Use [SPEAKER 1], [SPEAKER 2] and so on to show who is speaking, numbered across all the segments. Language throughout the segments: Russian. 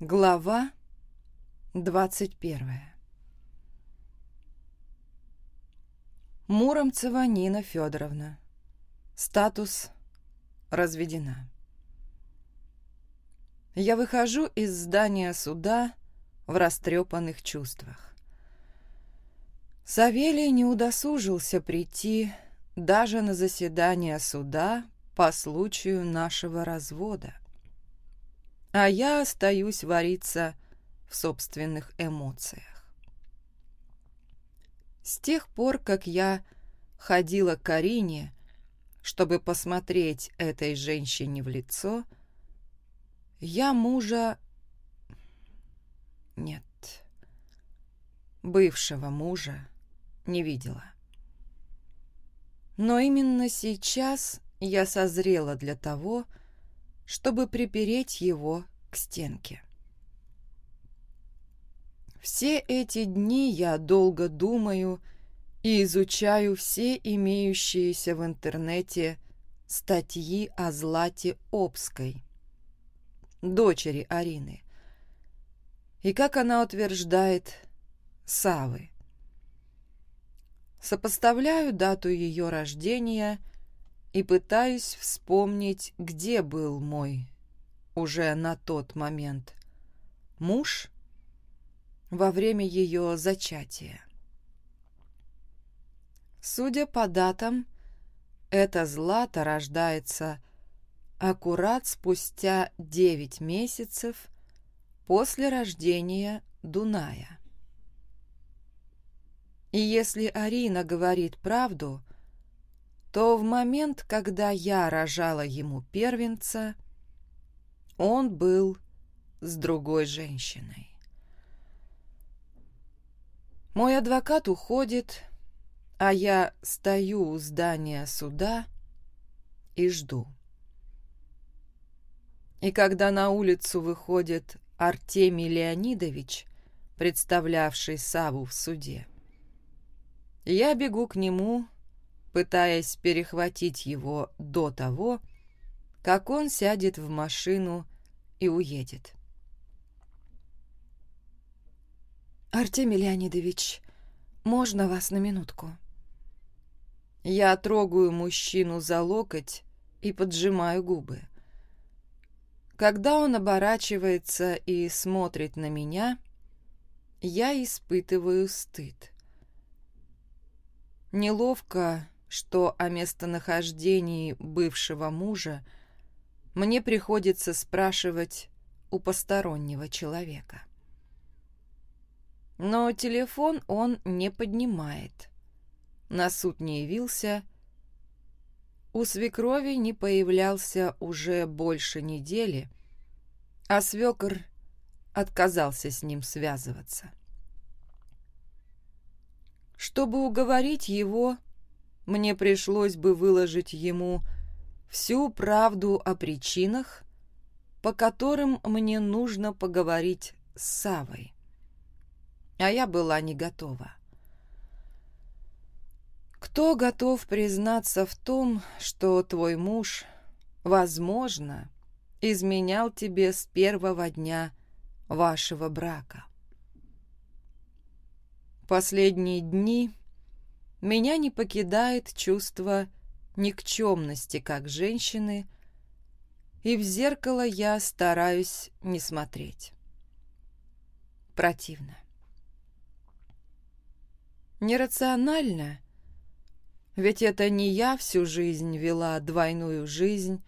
[SPEAKER 1] Глава двадцать первая Муромцева Нина Федоровна. Статус разведена. Я выхожу из здания суда в растрепанных чувствах. Савелий не удосужился прийти даже на заседание суда по случаю нашего развода. А я остаюсь вариться в собственных эмоциях. С тех пор, как я ходила к Карине, чтобы посмотреть этой женщине в лицо, я мужа... Нет, бывшего мужа не видела. Но именно сейчас я созрела для того, чтобы припереть его к стенке. Все эти дни я долго думаю и изучаю все имеющиеся в интернете статьи о Злате Обской, дочери Арины, и, как она утверждает, Савы. Сопоставляю дату ее рождения и пытаюсь вспомнить, где был мой уже на тот момент муж во время ее зачатия. Судя по датам, эта злата рождается аккурат спустя девять месяцев после рождения Дуная. И если Арина говорит правду, то в момент, когда я рожала ему первенца, он был с другой женщиной. Мой адвокат уходит, а я стою у здания суда и жду. И когда на улицу выходит Артемий Леонидович, представлявший Саву в суде, я бегу к нему, пытаясь перехватить его до того, как он сядет в машину и уедет. «Артемий Леонидович, можно вас на минутку?» Я трогаю мужчину за локоть и поджимаю губы. Когда он оборачивается и смотрит на меня, я испытываю стыд. Неловко, что о местонахождении бывшего мужа мне приходится спрашивать у постороннего человека. Но телефон он не поднимает на суд не явился, у свекрови не появлялся уже больше недели, а свекр отказался с ним связываться. Чтобы уговорить его, мне пришлось бы выложить ему всю правду о причинах, по которым мне нужно поговорить с Савой. А я была не готова. Кто готов признаться в том, что твой муж, возможно, изменял тебе с первого дня вашего брака? Последние дни меня не покидает чувство никчемности как женщины, и в зеркало я стараюсь не смотреть. Противно. Нерационально ведь это не я всю жизнь вела двойную жизнь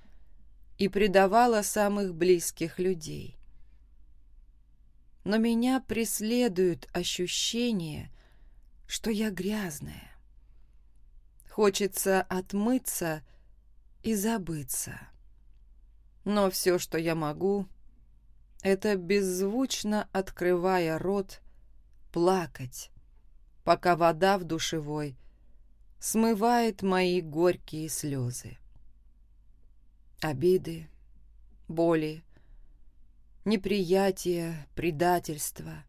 [SPEAKER 1] и предавала самых близких людей. Но меня преследует ощущение, что я грязная. Хочется отмыться и забыться. Но все, что я могу, это беззвучно открывая рот, плакать, пока вода в душевой – смывает мои горькие слезы. Обиды, боли, неприятие, предательство.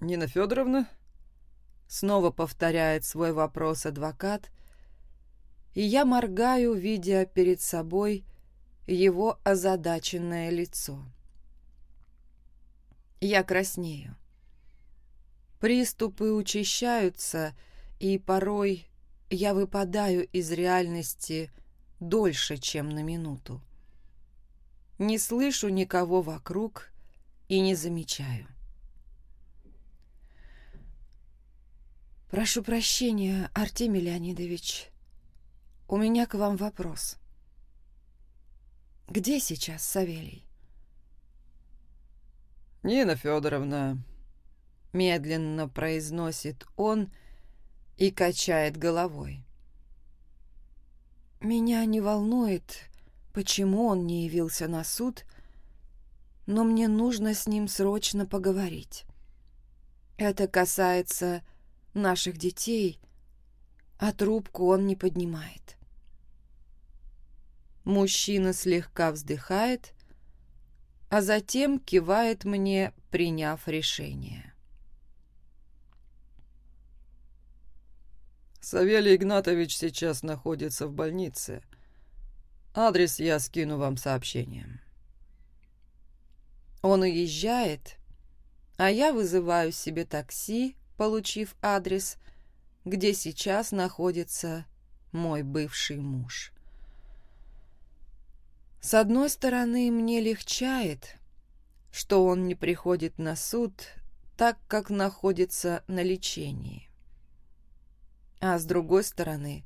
[SPEAKER 2] «Нина Федоровна?»
[SPEAKER 1] Снова повторяет свой вопрос адвокат, и я моргаю, видя перед собой его озадаченное лицо. Я краснею. Приступы учащаются, и порой я выпадаю из реальности дольше, чем на минуту. Не слышу никого вокруг и не замечаю. «Прошу прощения, Артемий Леонидович. У меня к вам вопрос. Где сейчас Савелий?»
[SPEAKER 2] «Нина Федоровна», —
[SPEAKER 1] медленно произносит он и качает головой. «Меня не волнует, почему он не явился на суд, но мне нужно с ним срочно поговорить. Это касается наших детей, а трубку он не поднимает. Мужчина слегка вздыхает, а затем кивает мне, приняв решение.
[SPEAKER 2] Савелий Игнатович сейчас находится в больнице. Адрес я скину вам сообщением.
[SPEAKER 1] Он уезжает, а я вызываю себе такси получив адрес, где сейчас находится мой бывший муж. С одной стороны, мне легчает, что он не приходит на суд, так как находится на лечении. А с другой стороны,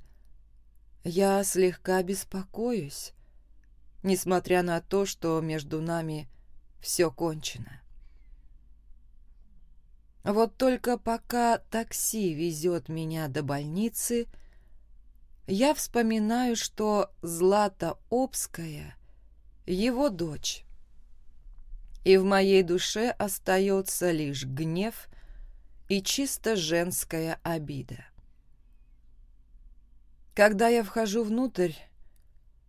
[SPEAKER 1] я слегка беспокоюсь, несмотря на то, что между нами все кончено. Вот только пока такси везет меня до больницы, я вспоминаю, что Злата Обская — его дочь. И в моей душе остается лишь гнев и чисто женская обида. Когда я вхожу внутрь,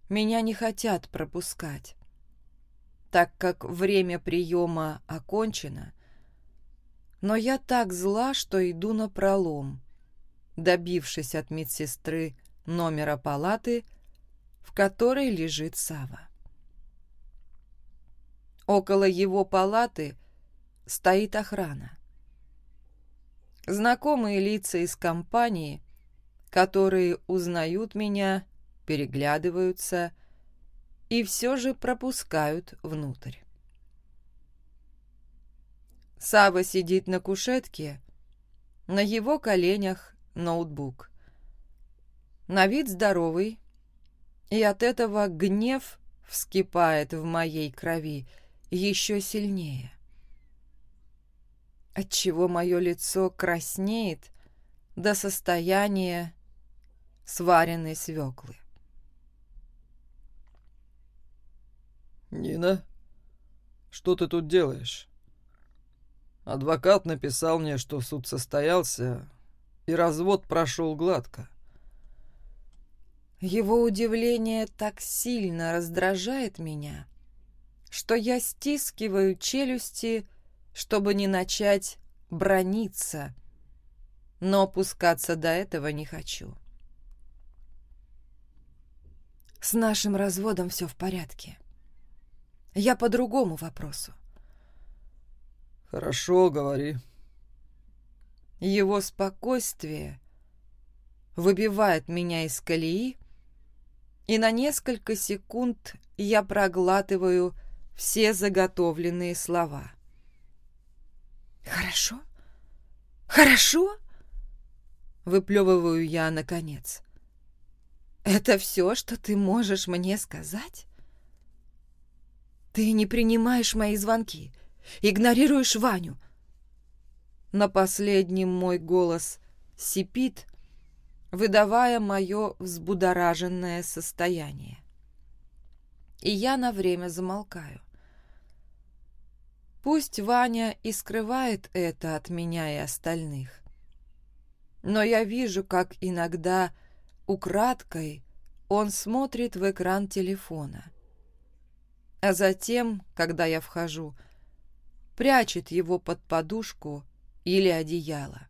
[SPEAKER 1] меня не хотят пропускать, так как время приема окончено — но я так зла, что иду на пролом, добившись от медсестры номера палаты, в которой лежит Сава. Около его палаты стоит охрана. Знакомые лица из компании, которые узнают меня, переглядываются и все же пропускают внутрь. Сава сидит на кушетке, на его коленях ноутбук. На вид здоровый, и от этого гнев вскипает в моей крови еще сильнее. Отчего мое лицо краснеет до состояния сваренной свеклы.
[SPEAKER 2] «Нина, что ты тут делаешь?» Адвокат написал мне, что суд состоялся, и развод прошел гладко.
[SPEAKER 1] Его удивление так сильно раздражает меня, что я стискиваю челюсти, чтобы не начать брониться, но опускаться до этого не хочу. С нашим разводом все в порядке. Я по другому вопросу.
[SPEAKER 2] «Хорошо, говори».
[SPEAKER 1] Его спокойствие выбивает меня из колеи, и на несколько секунд я проглатываю все заготовленные слова. «Хорошо? Хорошо?» Выплевываю я наконец. «Это все, что ты можешь мне сказать?» «Ты не принимаешь мои звонки. Игнорируешь Ваню. На последнем мой голос сипит, выдавая мое взбудораженное состояние. И я на время замолкаю. Пусть Ваня и скрывает это от меня и остальных, но я вижу, как иногда украдкой он смотрит в экран телефона. А затем, когда я вхожу, — прячет его под подушку или одеяло.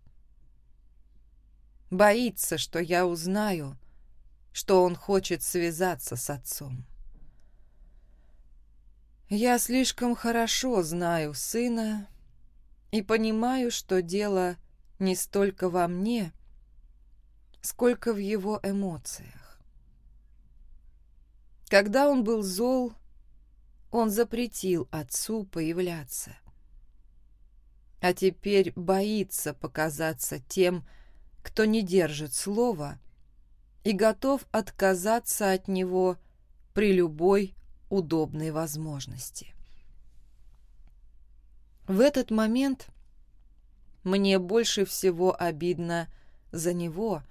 [SPEAKER 1] Боится, что я узнаю, что он хочет связаться с отцом. Я слишком хорошо знаю сына и понимаю, что дело не столько во мне, сколько в его эмоциях. Когда он был зол, он запретил отцу появляться. А теперь боится показаться тем, кто не держит слова и готов отказаться от него при любой удобной возможности. В этот момент мне больше всего обидно за него,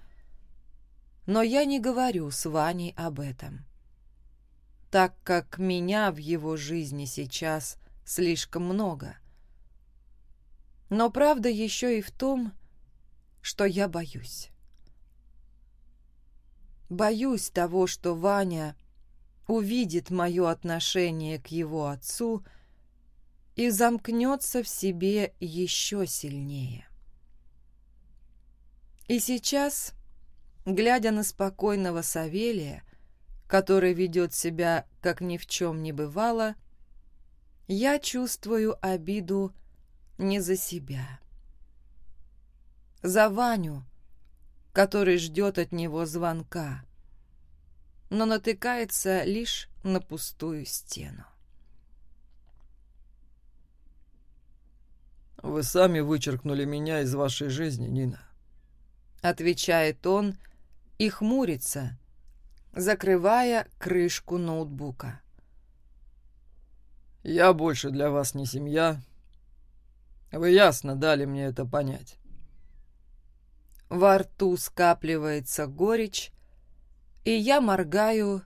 [SPEAKER 1] но я не говорю с Ваней об этом, так как меня в его жизни сейчас слишком много. Но правда еще и в том, что я боюсь. Боюсь того, что Ваня увидит мое отношение к его отцу и замкнется в себе еще сильнее. И сейчас, глядя на спокойного Савелия, который ведет себя, как ни в чем не бывало, я чувствую обиду не за себя. За Ваню, который ждет от него звонка, но натыкается лишь на пустую стену.
[SPEAKER 2] «Вы сами вычеркнули меня из вашей жизни, Нина», —
[SPEAKER 1] отвечает он и хмурится, закрывая крышку ноутбука.
[SPEAKER 2] «Я больше для вас не семья. Вы ясно дали мне это понять».
[SPEAKER 1] Во рту скапливается горечь, и я моргаю,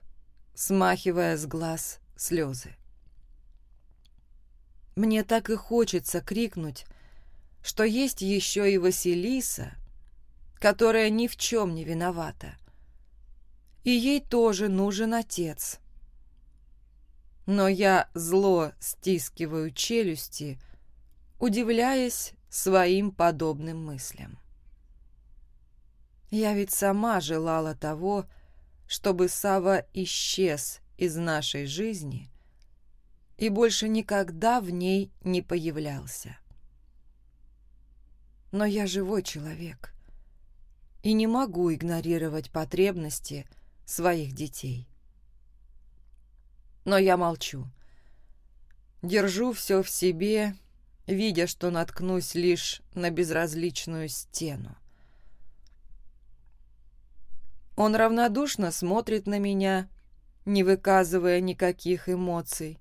[SPEAKER 1] смахивая с глаз слезы. Мне так и хочется крикнуть, что есть еще и Василиса, которая ни в чем не виновата. И ей тоже нужен отец. Но я зло стискиваю челюсти, удивляясь своим подобным мыслям. Я ведь сама желала того, чтобы Сава исчез из нашей жизни и больше никогда в ней не появлялся. Но я живой человек и не могу игнорировать потребности своих детей. Но я молчу. Держу все в себе, видя, что наткнусь лишь на безразличную стену. Он равнодушно смотрит на меня, не выказывая никаких эмоций.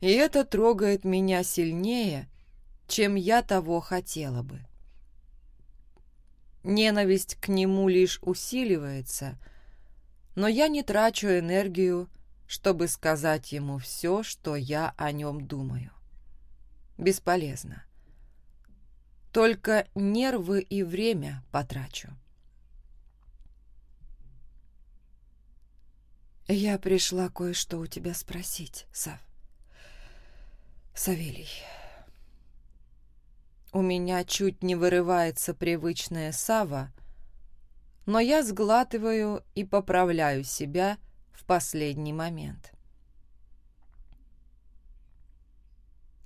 [SPEAKER 1] И это трогает меня сильнее, чем я того хотела бы. Ненависть к нему лишь усиливается, но я не трачу энергию, чтобы сказать ему все, что я о нем думаю. Бесполезно. Только нервы и время потрачу. «Я пришла кое-что у тебя спросить, Сав. Савелий. У меня чуть не вырывается привычная Сава, но я сглатываю и поправляю себя в последний момент.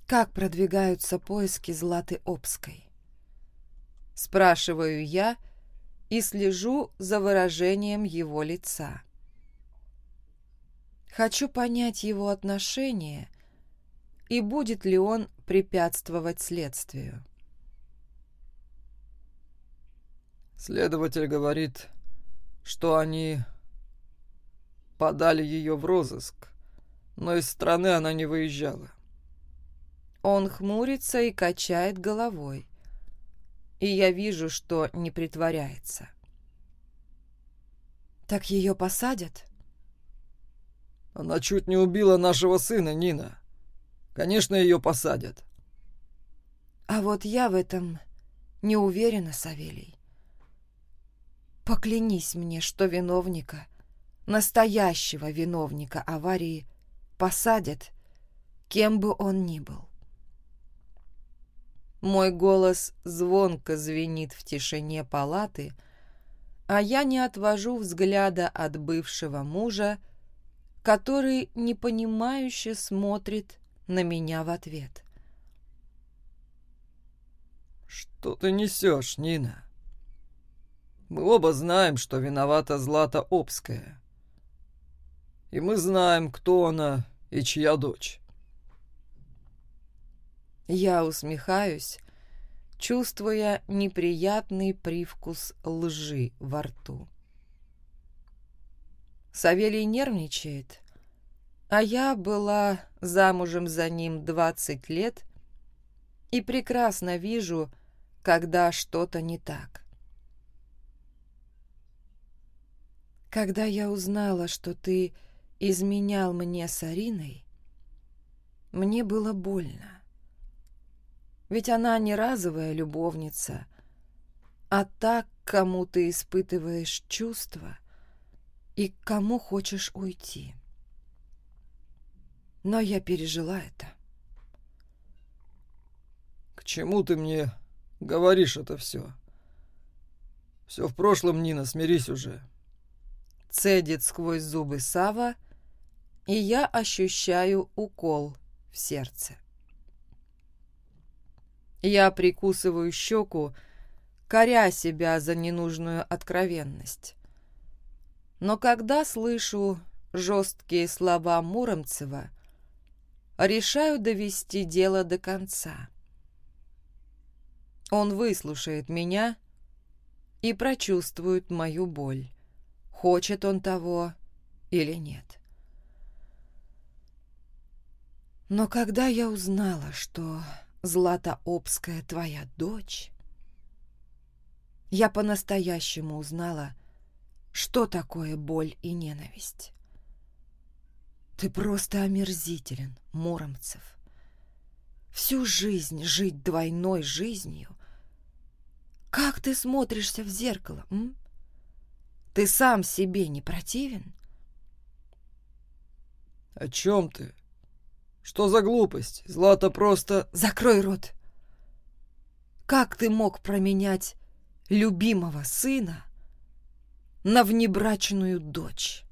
[SPEAKER 1] Как продвигаются поиски Златы Обской? Спрашиваю я и слежу за выражением его лица. Хочу понять его отношение и будет ли он препятствовать следствию.
[SPEAKER 2] Следователь говорит, что они подали ее в розыск, но из страны она не выезжала.
[SPEAKER 1] Он хмурится и качает головой, и я вижу, что не притворяется. «Так ее посадят?»
[SPEAKER 2] Она чуть не убила нашего сына, Нина. Конечно, ее посадят.
[SPEAKER 1] А вот я в этом не уверена, Савелий. Поклянись мне, что виновника, настоящего виновника аварии, посадят, кем бы он ни был. Мой голос звонко звенит в тишине палаты, а я не отвожу взгляда от бывшего мужа, который непонимающе смотрит на меня в ответ.
[SPEAKER 2] «Что ты несешь, Нина? Мы оба знаем, что виновата Злата Обская. И мы знаем, кто она и чья дочь».
[SPEAKER 1] Я усмехаюсь, чувствуя неприятный привкус лжи во рту. Савелий нервничает, а я была замужем за ним двадцать лет и прекрасно вижу, когда что-то не так. Когда я узнала, что ты изменял мне с Ариной, мне было больно. Ведь она не разовая любовница, а так, кому ты испытываешь чувства и к кому хочешь уйти. Но я пережила это.
[SPEAKER 2] «К чему ты мне говоришь это все? Все в прошлом, Нина, смирись уже».
[SPEAKER 1] Цедит сквозь зубы Сава, и я ощущаю укол в сердце. Я прикусываю щеку, коря себя за ненужную откровенность. Но когда слышу жесткие слова Муромцева, решаю довести дело до конца. Он выслушает меня и прочувствует мою боль, хочет он того или нет. Но когда я узнала, что Златообская твоя дочь, я по-настоящему узнала, что такое боль и ненависть. Ты просто омерзителен, Муромцев. Всю жизнь жить двойной жизнью. Как ты смотришься в зеркало, м? Ты сам себе не противен?
[SPEAKER 2] О чем ты? Что за глупость? Злата просто...
[SPEAKER 1] Закрой рот. Как ты мог променять любимого сына на внебрачную дочь?